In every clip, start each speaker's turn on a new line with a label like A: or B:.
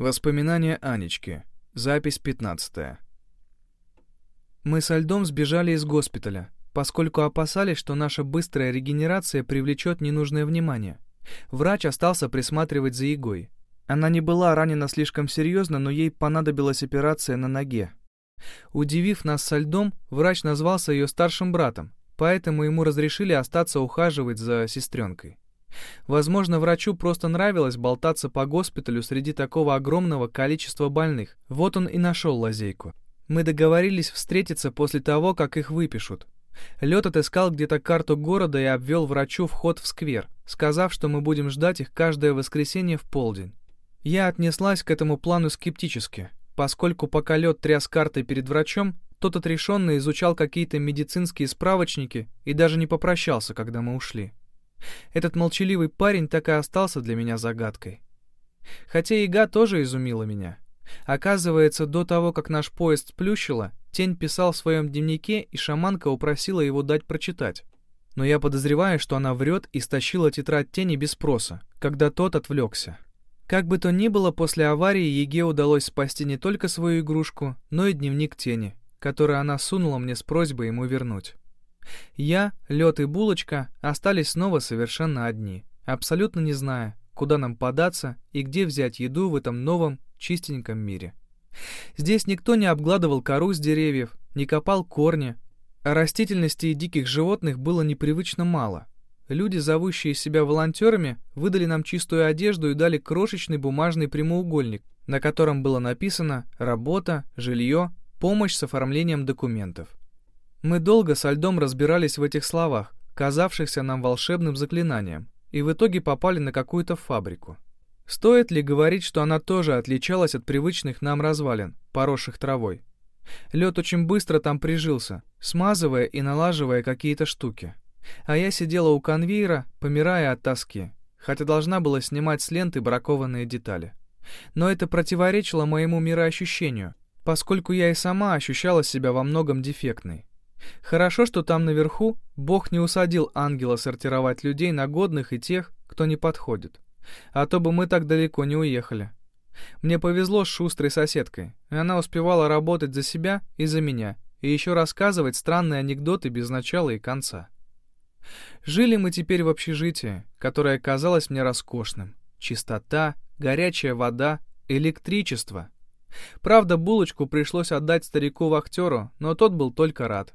A: Воспоминания Анечки. Запись 15.
B: Мы со льдом сбежали из госпиталя, поскольку опасались, что наша быстрая регенерация привлечет ненужное внимание. Врач остался присматривать за Егой. Она не была ранена слишком серьезно, но ей понадобилась операция на ноге. Удивив нас со льдом, врач назвался ее старшим братом, поэтому ему разрешили остаться ухаживать за сестренкой. Возможно, врачу просто нравилось болтаться по госпиталю среди такого огромного количества больных. Вот он и нашел лазейку. Мы договорились встретиться после того, как их выпишут. Лед отыскал где-то карту города и обвел врачу вход в сквер, сказав, что мы будем ждать их каждое воскресенье в полдень. Я отнеслась к этому плану скептически, поскольку пока лед тряс картой перед врачом, тот отрешенно изучал какие-то медицинские справочники и даже не попрощался, когда мы ушли. Этот молчаливый парень так и остался для меня загадкой. Хотя Ига тоже изумила меня. Оказывается, до того, как наш поезд сплющило, Тень писал в своем дневнике, и шаманка упросила его дать прочитать. Но я подозреваю, что она врет и стащила тетрадь Тени без спроса, когда тот отвлекся. Как бы то ни было, после аварии Еге удалось спасти не только свою игрушку, но и дневник Тени, который она сунула мне с просьбой ему вернуть. Я, Лед и Булочка остались снова совершенно одни, абсолютно не зная, куда нам податься и где взять еду в этом новом, чистеньком мире. Здесь никто не обгладывал кору с деревьев, не копал корни, растительности и диких животных было непривычно мало. Люди, зовущие себя волонтерами, выдали нам чистую одежду и дали крошечный бумажный прямоугольник, на котором было написано «Работа», «Жилье», «Помощь с оформлением документов». Мы долго со льдом разбирались в этих словах, казавшихся нам волшебным заклинанием, и в итоге попали на какую-то фабрику. Стоит ли говорить, что она тоже отличалась от привычных нам развалин, поросших травой? Лед очень быстро там прижился, смазывая и налаживая какие-то штуки. А я сидела у конвейера, помирая от тоски, хотя должна была снимать с ленты бракованные детали. Но это противоречило моему мироощущению, поскольку я и сама ощущала себя во многом дефектной. Хорошо, что там наверху Бог не усадил ангела сортировать людей на годных и тех, кто не подходит. А то бы мы так далеко не уехали. Мне повезло с шустрой соседкой, она успевала работать за себя и за меня, и еще рассказывать странные анекдоты без начала и конца. Жили мы теперь в общежитии, которое казалось мне роскошным. Чистота, горячая вода, электричество. Правда, булочку пришлось отдать старику-вахтеру, но тот был только рад.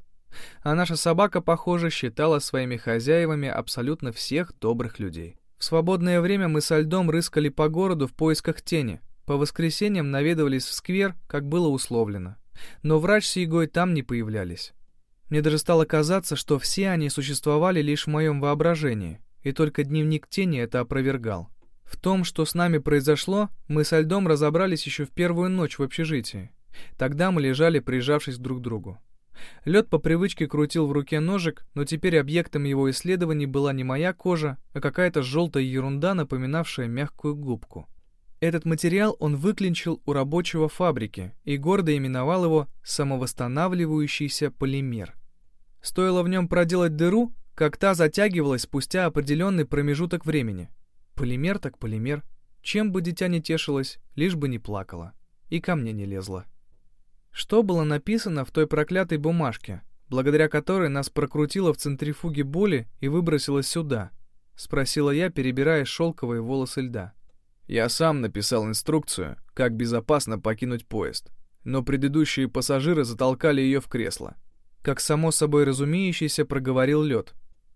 B: А наша собака, похоже, считала своими хозяевами абсолютно всех добрых людей. В свободное время мы со льдом рыскали по городу в поисках тени. По воскресеньям наведывались в сквер, как было условлено. Но врач с Егой там не появлялись. Мне даже стало казаться, что все они существовали лишь в моем воображении, и только дневник тени это опровергал. В том, что с нами произошло, мы со льдом разобрались еще в первую ночь в общежитии. Тогда мы лежали, прижавшись друг к другу. Лед по привычке крутил в руке ножик, но теперь объектом его исследований была не моя кожа, а какая-то желтая ерунда, напоминавшая мягкую губку. Этот материал он выклинчил у рабочего фабрики и гордо именовал его «самовосстанавливающийся полимер». Стоило в нем проделать дыру, как та затягивалась спустя определенный промежуток времени. Полимер так полимер. Чем бы дитя не тешилось, лишь бы не плакало. И ко мне не лезло. Что было написано в той проклятой бумажке, благодаря которой нас прокрутило в центрифуге боли и выбросило сюда? Спросила я, перебирая шелковые волосы льда.
A: Я сам написал инструкцию, как безопасно покинуть поезд, но предыдущие пассажиры затолкали ее в кресло.
B: Как само собой разумеющийся проговорил лед.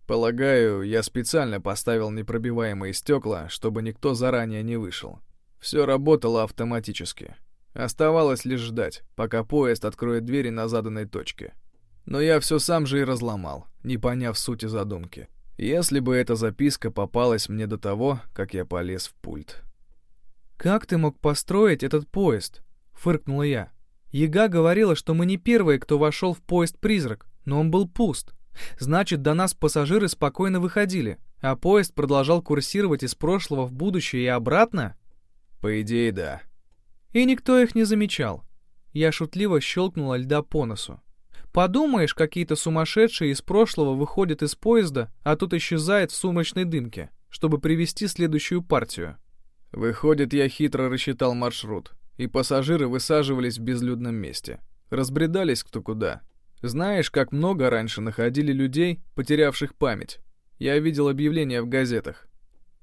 A: Полагаю, я специально поставил непробиваемые стекла, чтобы никто заранее не вышел. Все работало автоматически. Оставалось лишь ждать, пока поезд откроет двери на заданной точке. Но я все сам же и разломал, не поняв сути задумки. Если бы эта записка попалась мне до того, как я полез в пульт.
B: «Как ты мог построить этот поезд?» — фыркнула я. Ега говорила, что мы не первые, кто вошел в поезд-призрак, но он был пуст. Значит, до нас пассажиры спокойно выходили, а поезд продолжал курсировать из прошлого в будущее и обратно?
A: По идее, да.
B: И никто их не замечал. Я шутливо щелкнула льда по носу. Подумаешь, какие-то сумасшедшие из прошлого выходят из поезда, а тут исчезает в сумрачной дымке, чтобы привести следующую партию.
A: Выходит, я хитро рассчитал маршрут, и пассажиры высаживались в безлюдном месте. Разбредались кто куда. Знаешь, как много раньше находили людей, потерявших память? Я видел объявления в газетах.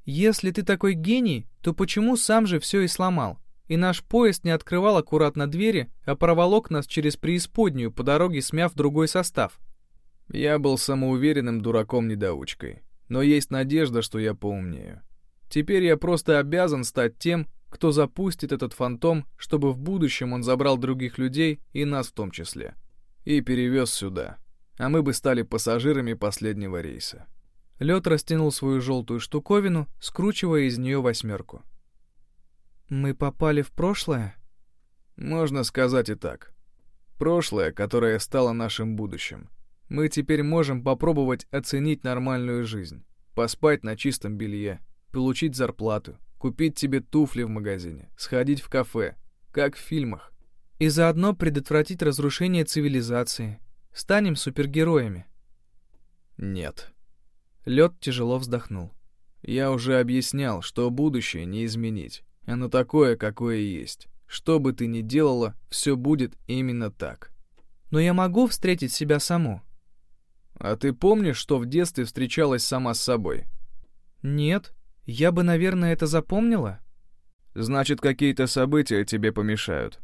B: Если ты такой гений, то почему сам же все и сломал? И наш поезд не открывал аккуратно двери, а проволок нас через преисподнюю, по дороге смяв другой состав.
A: Я был самоуверенным дураком-недоучкой. Но есть надежда, что я поумнею. Теперь я просто обязан стать тем, кто запустит этот фантом, чтобы в будущем он забрал других людей, и нас в том числе, и перевез сюда. А мы бы стали пассажирами последнего рейса.
B: Лед растянул свою желтую штуковину, скручивая из нее восьмерку. «Мы попали в прошлое?»
A: «Можно сказать и так. Прошлое, которое стало нашим будущим. Мы теперь можем попробовать оценить нормальную жизнь, поспать на чистом белье, получить зарплату, купить тебе туфли в магазине, сходить в кафе, как в фильмах.
B: И заодно предотвратить разрушение цивилизации. Станем супергероями.
A: Нет.
B: Лед тяжело вздохнул.
A: Я уже объяснял, что будущее не изменить. Оно такое, какое есть. Что бы ты ни делала, все будет именно так.
B: Но я могу встретить себя саму.
A: А ты помнишь, что в детстве встречалась сама с собой?
B: Нет. Я бы, наверное, это запомнила.
A: Значит, какие-то события тебе помешают.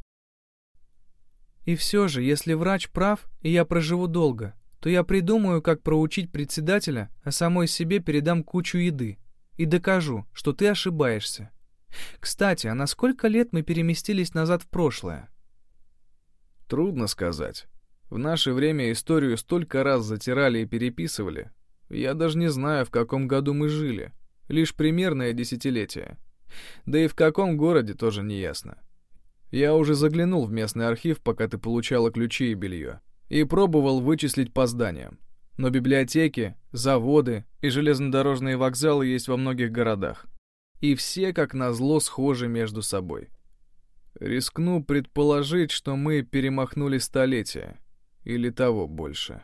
B: И все же, если врач прав, и я проживу долго, то я придумаю, как проучить председателя, а самой себе передам кучу еды. И докажу, что ты ошибаешься. Кстати, а на сколько лет мы переместились назад в прошлое?
A: Трудно сказать. В наше время историю столько раз затирали и переписывали. Я даже не знаю, в каком году мы жили. Лишь примерное десятилетие. Да и в каком городе тоже не ясно. Я уже заглянул в местный архив, пока ты получала ключи и белье, и пробовал вычислить по зданиям. Но библиотеки, заводы и железнодорожные вокзалы есть во многих городах и все, как назло, схожи между собой. Рискну предположить, что мы перемахнули столетия, или того больше.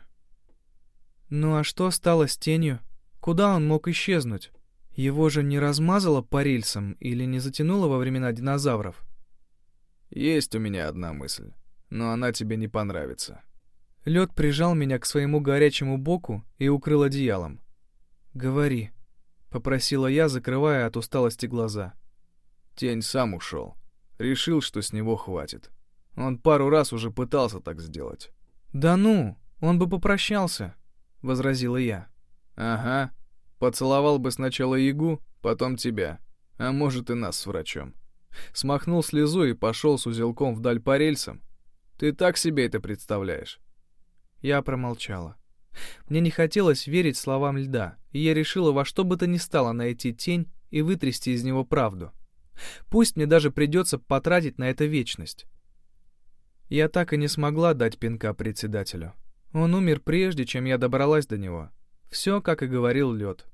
B: Ну а что стало с тенью? Куда он мог исчезнуть? Его же не размазало по рельсам или не затянуло во времена динозавров?
A: Есть у меня одна мысль, но она тебе не понравится.
B: Лед прижал меня к своему горячему боку и укрыл одеялом. «Говори», — попросила я, закрывая от усталости глаза.
A: Тень сам ушел. Решил, что с него хватит. Он пару раз уже пытался так сделать.
B: «Да ну, он бы попрощался», — возразила я.
A: «Ага. Поцеловал бы сначала Ягу, потом тебя, а может и нас с врачом. Смахнул слезу и пошел с узелком вдаль по рельсам. Ты так себе это представляешь?»
B: Я промолчала. Мне не хотелось верить словам льда, и я решила во что бы то ни стало найти тень и вытрясти из него правду. Пусть мне даже придется потратить на это вечность. Я так и не смогла дать пинка председателю. Он умер прежде, чем я добралась до него. Все, как и говорил лед.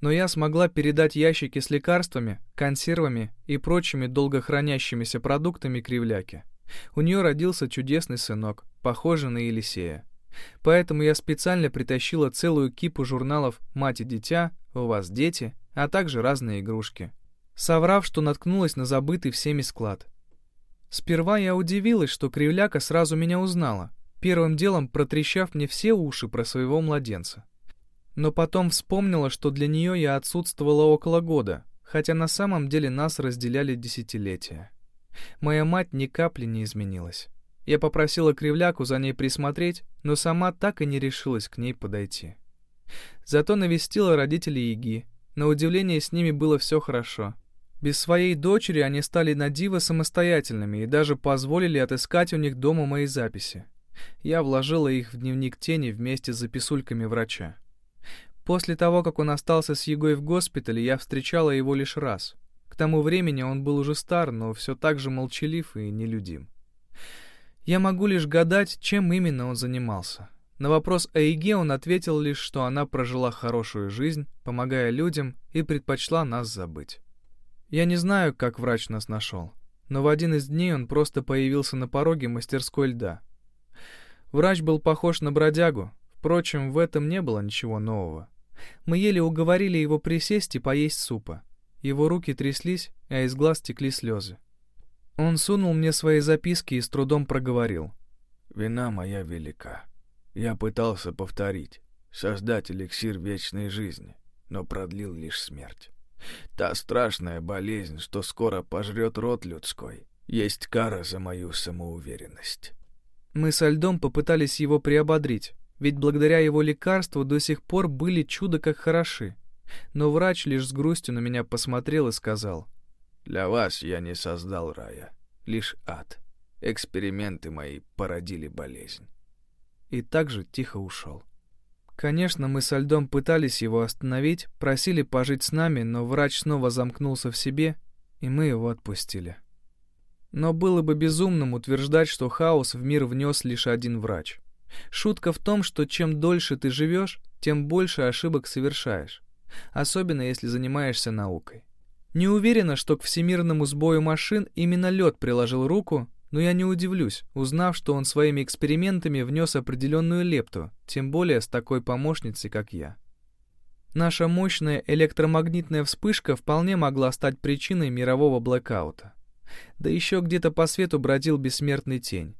B: Но я смогла передать ящики с лекарствами, консервами и прочими долгохранящимися продуктами кривляке. У нее родился чудесный сынок, похожий на Елисея. Поэтому я специально притащила целую кипу журналов «Мать и дитя», «У вас дети», а также разные игрушки. Соврав, что наткнулась на забытый всеми склад. Сперва я удивилась, что Кривляка сразу меня узнала, первым делом протрещав мне все уши про своего младенца. Но потом вспомнила, что для нее я отсутствовала около года, хотя на самом деле нас разделяли десятилетия. Моя мать ни капли не изменилась. Я попросила Кривляку за ней присмотреть, но сама так и не решилась к ней подойти. Зато навестила родителей Яги. На удивление с ними было все хорошо. Без своей дочери они стали на диво самостоятельными и даже позволили отыскать у них дома мои записи. Я вложила их в дневник тени вместе с записульками врача. После того, как он остался с Егой в госпитале, я встречала его лишь раз. К тому времени он был уже стар, но все так же молчалив и нелюдим. Я могу лишь гадать, чем именно он занимался. На вопрос о Иге он ответил лишь, что она прожила хорошую жизнь, помогая людям, и предпочла нас забыть. Я не знаю, как врач нас нашел, но в один из дней он просто появился на пороге мастерской льда. Врач был похож на бродягу, впрочем, в этом не было ничего нового. Мы еле уговорили его присесть и поесть супа. его руки тряслись, а из глаз текли слезы. Он сунул мне свои записки и с трудом проговорил.
A: «Вина моя велика. Я пытался повторить, создать эликсир вечной жизни, но продлил лишь смерть. Та страшная болезнь, что скоро пожрет род людской, есть кара за мою самоуверенность».
B: Мы со льдом попытались его приободрить, ведь благодаря его лекарству до сих пор были чудо как хороши. Но врач лишь с грустью на меня посмотрел и сказал.
A: «Для вас я не создал рая, лишь ад. Эксперименты мои породили болезнь».
B: И также тихо ушел. Конечно, мы со льдом пытались его остановить, просили пожить с нами, но врач снова замкнулся в себе, и мы его отпустили. Но было бы безумным утверждать, что хаос в мир внес лишь один врач. Шутка в том, что чем дольше ты живешь, тем больше ошибок совершаешь особенно если занимаешься наукой. Не уверена, что к всемирному сбою машин именно лед приложил руку, но я не удивлюсь, узнав, что он своими экспериментами внес определенную лепту, тем более с такой помощницей, как я. Наша мощная электромагнитная вспышка вполне могла стать причиной мирового блэкаута. Да еще где-то по свету бродил бессмертный тень.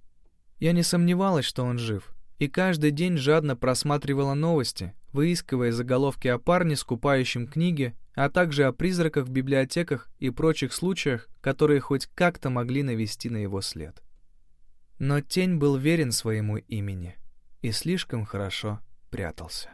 B: Я не сомневалась, что он жив, и каждый день жадно просматривала новости, выискивая заголовки о парне, скупающем книги, а также о призраках в библиотеках и прочих случаях, которые хоть как-то могли навести на его след. Но тень был верен своему имени и слишком хорошо прятался.